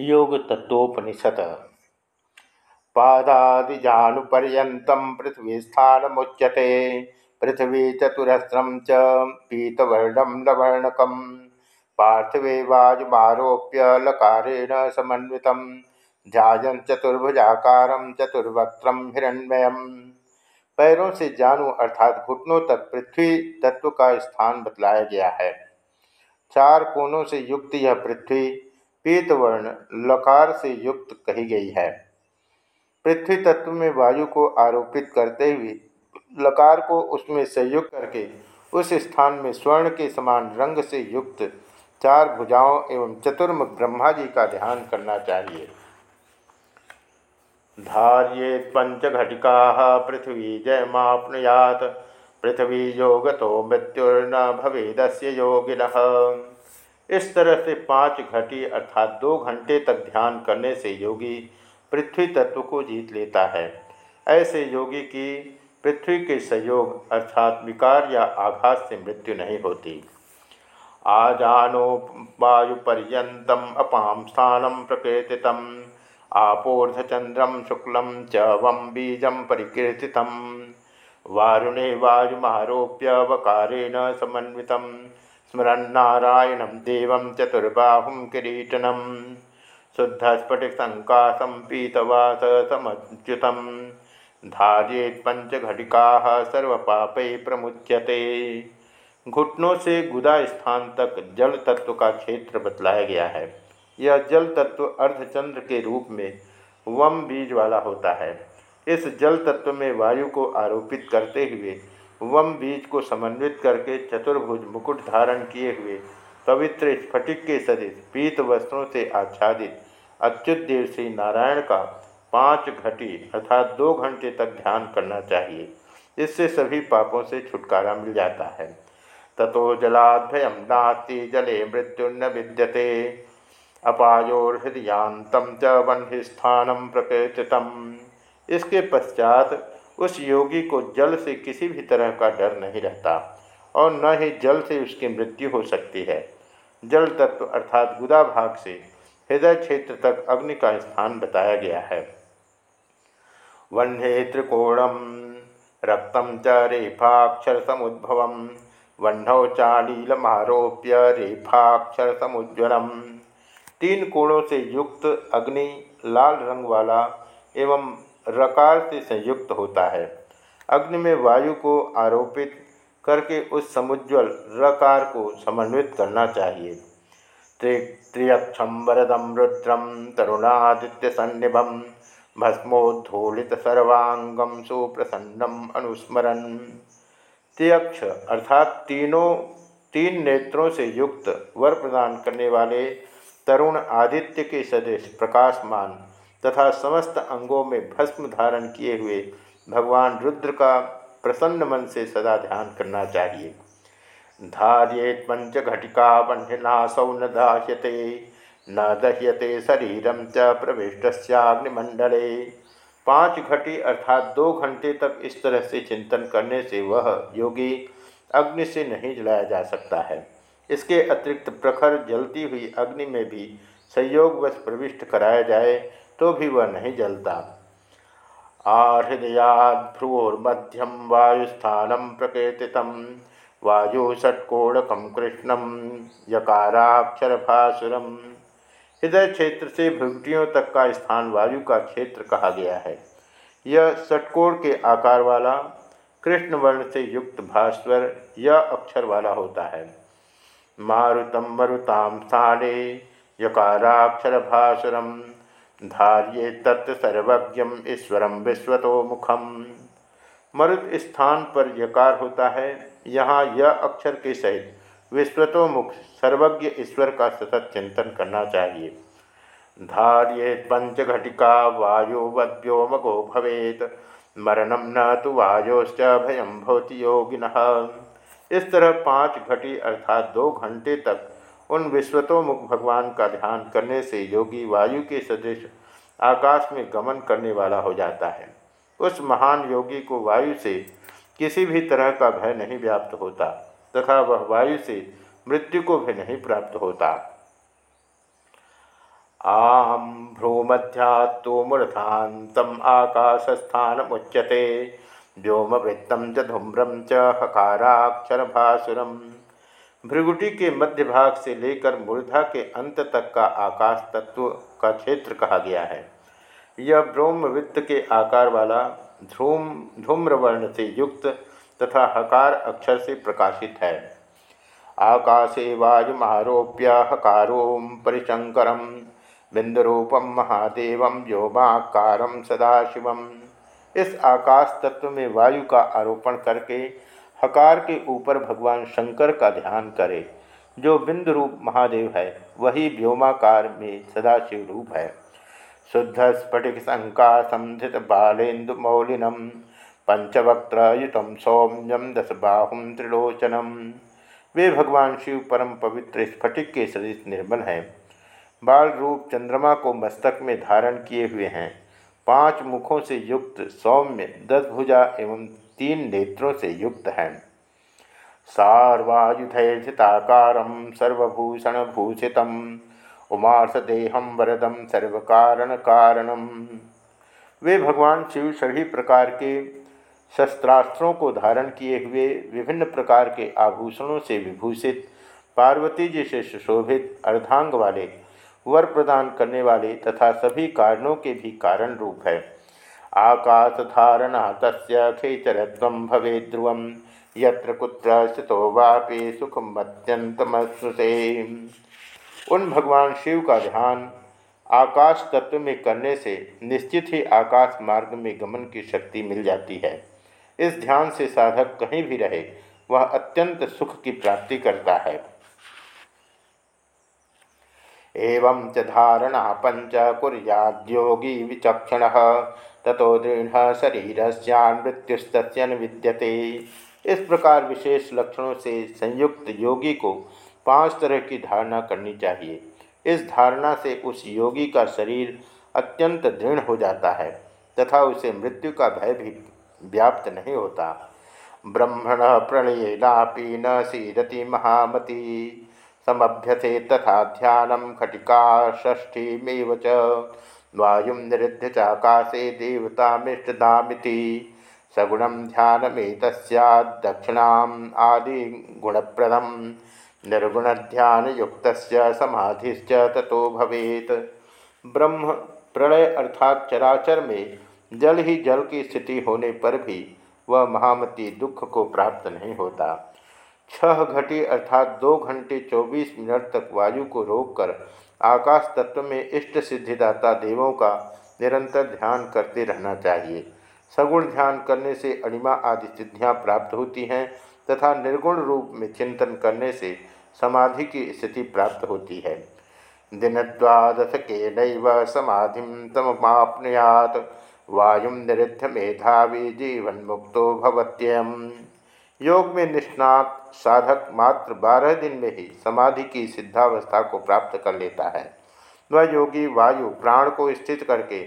योग तत्वोपनिषद पादादिजानुपर्यन्तं पृथ्वीस्थानमुच्यते पृथ्वी चतुरस्रं च पीतवर्णं लवर्णकं। पार्थिवे वायुमारोप्य लकारेण समन्वितं। ध्यान चतुर्भुजाकारं चतुर्वक्त्रं हिरण्मयम्। पैरों से जानु अर्थात घुटनों तक पृथ्वी तत्व का स्थान बतलाया गया है। चार कोनों से युक्त यह पृथ्वी पीतवर्ण लकार से युक्त कही गई है। पृथ्वी तत्व में वायु को आरोपित करते हुए लकार को उसमें संयुक्त करके उस स्थान में स्वर्ण के समान रंग से युक्त चार भुजाओं एवं चतुर्मुख ब्रह्मा जी का ध्यान करना चाहिए। धार्ये पंचघटिका पृथ्वी जयमापनुयात। पृथ्वी योग तो मृत्युर्न भवेदस्य योगिन। इस तरह से पाँच घटी अर्थात दो घंटे तक ध्यान करने से योगी पृथ्वी तत्व को जीत लेता है। ऐसे योगी की पृथ्वी के सहयोग अर्थात विकार या आघात से मृत्यु नहीं होती। आजानो वायुपर्यतम अपाम स्थानम प्रकृति आपोर्धचंद्रम शुक्ल च वम बीजम परिकीर्ति वारुणे वायुमारोप्य वकारेण समन्वितम्। स्मरन्नारायणं देवं चतुर्बाहुं किरीटनं, शुद्धस्फटिकसङ्कासं पीतवाससमच्युतं धार्येत् पंचघटिकाः सर्वपापै प्रमुच्यते। घुटनों से गुदा स्थान तक जल तत्व का क्षेत्र बतलाया गया है। यह जल तत्व अर्धचंद्र के रूप में वम बीज वाला होता है। इस जल तत्व में वायु को आरोपित करते हुए वम बीज को समन्वित करके चतुर्भुज मुकुट धारण किए हुए पवित्र स्फटिक के सदिश पीत वस्त्रों से आच्छादित अच्युत देव श्री नारायण का पाँच घटी अर्थात दो घंटे तक ध्यान करना चाहिए। इससे सभी पापों से छुटकारा मिल जाता है। ततो जलाभयम नास्ति, जले मृत्यु मृत्युन्न विद्यते। अपायोर्हृदयांतम च वन्यस्थानम प्रकृतितम इसके पश्चात उस योगी को जल से किसी भी तरह का डर नहीं रहता और न ही जल से उसकी मृत्यु हो सकती है। जल तत्व अर्थात गुदा भाग से हृदय क्षेत्र तक अग्नि का स्थान बताया गया है। वह्ने त्रिकोणम रक्तम च रेफाक्षर समुद्भव वह्नौ चालीलमारोप्य रेफाक्षर समुज्वलम तीन कोणों से युक्त अग्नि, लाल रंग वाला एवं रकार से संयुक्त होता है। अग्नि में वायु को आरोपित करके उस समुज्वल रकार को समन्वित करना चाहिए। त्रि त्रियक्षम वरदम रुद्रम तरुणादित्य सन्निभम भस्मोद्धोलित सर्वांगम सुप्रसन्नम अनुस्मरण त्रियक्ष अर्थात तीनों, तीन नेत्रों से युक्त वर प्रदान करने वाले तरुण आदित्य के सदृश प्रकाशमान तथा समस्त अंगों में भस्म धारण किए हुए भगवान रुद्र का प्रसन्न मन से सदा ध्यान करना चाहिए। धार्ये पंचघटिका बंधनासौ न दाह्यते, न दह्यते शरीरम च प्रविष्ट प्रविष्टस्याग्निमंडले पाँच घटी अर्थात दो घंटे तक इस तरह से चिंतन करने से वह योगी अग्नि से नहीं जलाया जा सकता है। इसके अतिरिक्त प्रखर जलती हुई अग्नि में भी संयोगवश प्रविष्ट कराया जाए तो भी वह नहीं जलता। आहृदयाद भ्रुवोर्मध्यम वायुस्थानम प्रकृति वायु षटकोणकम कृष्णम यकाराक्षर भासुरम हृदय क्षेत्र से भ्रुटियों तक का स्थान वायु का क्षेत्र कहा गया है। यह षटकोण के आकार वाला कृष्ण वर्ण से युक्त भास्वर यह अक्षर वाला होता है। मारुतम मरुताम स्थाने यकाराक्षर भासुरम धार्ये तत्सर्वज्ञम ईश्वरम विश्वतो मुखम। मरुत स्थान पर यकार होता है। यहाँ यह अक्षर के सहित विश्वतोमुख सर्वज्ञ ईश्वर का सतत चिंतन करना चाहिए। धार्ये पंचघटिका वायुव्योमगो भवेत। मरणम न तो वायोश्च भयम भवती योगिन। इस तरह पाँच घटी अर्थात दो घंटे तक उन विश्वतोमुख भगवान का ध्यान करने से योगी वायु के सदृश आकाश में गमन करने वाला हो जाता है। उस महान योगी को वायु से किसी भी तरह का भय नहीं व्याप्त होता, तथा वह वायु से मृत्यु को भी नहीं प्राप्त होता। आम भ्रूमध्यात्तो मूर्धान्तम् आकाशस्थानमुच्यते, व्योमवृत्तं च धूम्रम च हकाराक्षरभासुरम। भृगुटी के मध्य भाग से लेकर मूर्धा के अंत तक का आकाश तत्व का क्षेत्र कहा गया है। यह ब्रह्मवृत्त के आकार वाला ध्रूम, धूम्रवर्ण से युक्त तथा हकार अक्षर से प्रकाशित है। आकाशे वायुमारोप्य हकारों परिशंकर बिंदुरूपम महादेव, व्योमाकार सदाशिवम इस आकाश तत्व में वायु का आरोपण करके हकार के ऊपर भगवान शंकर का ध्यान करे, जो बिंदु रूप महादेव है, वही व्योमाकार में सदाशिव रूप है। शुद्ध स्फटिक संकाशंधित बालेन्दु मौलिनम पंचवक्त्रयुत सौम्यम दस बाहुम त्रिलोचनम। वे भगवान शिव परम पवित्र स्फटिक के सदृश निर्मल हैं। बाल रूप चंद्रमा को मस्तक में धारण किए हुए हैं। पाँच मुखों से युक्त सौम्य दस भुजा एवं तीन नेत्रों से युक्त हैं। सार्वायुधैर्थिताकारं सर्वभूषणभूषितम् वरदम सर्वकारण कारणम वे भगवान शिव सभी प्रकार के शस्त्रास्त्रों को धारण किए हुए विभिन्न प्रकार के आभूषणों से विभूषित, पार्वती जी से सुशोभित, अर्धांग वाले, वर प्रदान करने वाले तथा सभी कारणों के भी कारण रूप है। आकाश धारणा तस्य खेचरत्व भवे ध्रुव, यत्र वापि उन भगवान शिव का ध्यान आकाश तत्व में करने से निश्चित ही आकाश मार्ग में गमन की शक्ति मिल जाती है। इस ध्यान से साधक कहीं भी रहे, वह अत्यंत सुख की प्राप्ति करता है। एवं च धारणा पंच कुर्याद्योगी विचक्षण ततो दृढ़ शरीर मृत्युस्त विद्यते इस प्रकार विशेष लक्षणों से संयुक्त योगी को पाँच तरह की धारणा करनी चाहिए। इस धारणा से उस योगी का शरीर अत्यंत दृढ़ हो जाता है तथा उसे मृत्यु का भय भी व्याप्त नहीं होता। ब्रह्मण प्रणयेनापि न सीरति महामती। समभ्यसे तथा ध्यानम खटिका षष्ठीमेव वायु निरुद्ध चाकाशे देवतामिष्टदामिति। सगुणम ध्यानमेत दक्षिणाम आदि गुणप्रदम निर्गुण ध्यान युक्त समाधिश्च ततो भवेत। ब्रह्म प्रलय अर्थात चराचर में जल ही जल की स्थिति होने पर भी वह महामती दुख को प्राप्त नहीं होता। छह घटी अर्थात दो घंटे चौबीस मिनट तक वायु को रोककर आकाश तत्व में इष्ट सिद्धिदाता देवों का निरंतर ध्यान करते रहना चाहिए। सगुण ध्यान करने से अणिमा आदि सिद्धियाँ प्राप्त होती हैं तथा निर्गुण रूप में चिंतन करने से समाधि की स्थिति प्राप्त होती है। दिन के समाधि तमपापनुयात वायु निरुद्ध मेधावी जीवन मुक्तो भवत्यम। योग में निष्णात साधक मात्र बारह दिन में ही समाधि की सिद्धावस्था को प्राप्त कर लेता है। वह योगी वायु प्राण को स्थित करके,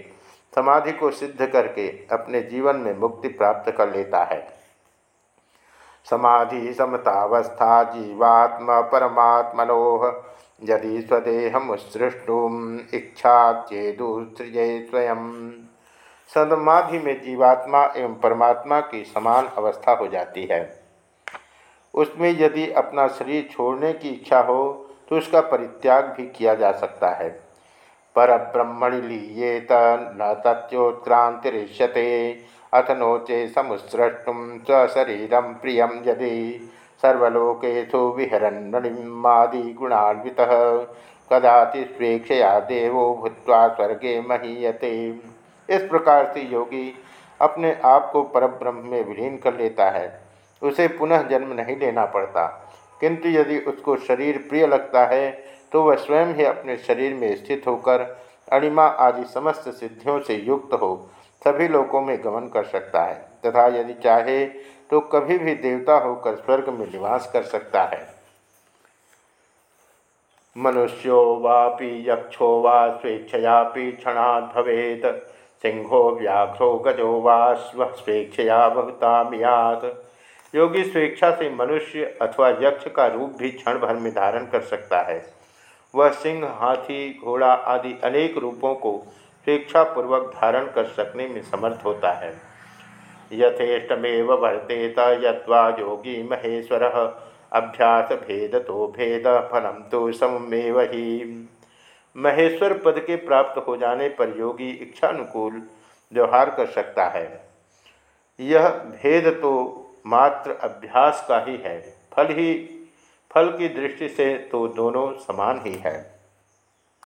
समाधि को सिद्ध करके अपने जीवन में मुक्ति प्राप्त कर लेता है। समाधि समतावस्था जीवात्म परमात्मनोह यदि स्वदेहमुत्सृष्टुम इच्छा चेदुसृजय स्वयं समाधि में जीवात्मा एवं परमात्मा की समान अवस्था हो जाती है। उसमें यदि अपना शरीर छोड़ने की इच्छा हो तो उसका परित्याग भी किया जा सकता है। पर ब्रह्मणि लीयेत, न तत्योत्क्रांतिरिष्यते, अथ नोचे समुसृष्टुम स्वशरीर प्रिय यदि। सर्वलोकेशु विहरन्मणिमादिगुणान्वितः कदाति स्वेक्षया देवो भूत्वा स्वर्गे महीयते। इस प्रकार से योगी अपने आप को परब्रह्म में विलीन कर लेता है। उसे पुनः जन्म नहीं लेना पड़ता। किंतु यदि उसको शरीर प्रिय लगता है तो वह स्वयं ही अपने शरीर में स्थित होकर अणिमा आदि समस्त सिद्धियों से युक्त हो, सभी लोकों में गमन कर सकता है। तथा यदि चाहे तो कभी भी देवता होकर स्वर्ग में निवास कर सकता है। मनुष्यो वापि यक्षो वा स्वेच्छया क्षणात् भवेत। सिंहो व्याघ्रो गजो वा स्व स्वेच्छया बहुतामियात योगी स्वेच्छा से मनुष्य अथवा यक्ष का रूप भी क्षण भर में धारण कर सकता है। वह सिंह, हाथी, घोड़ा आदि अनेक रूपों को स्वेच्छापूर्वक धारण कर सकने में समर्थ होता है। यथेष्टमेव वर्तेत यद्वा योगी महेश्वर। अभ्यास भेद तो भेद, फलम तो सममेव ही। महेश्वर पद के प्राप्त हो जाने पर योगी इच्छानुकूल व्यवहार कर सकता है। यह भेद तो मात्र अभ्यास का ही है। फल ही, फल की दृष्टि से तो दोनों समान ही है।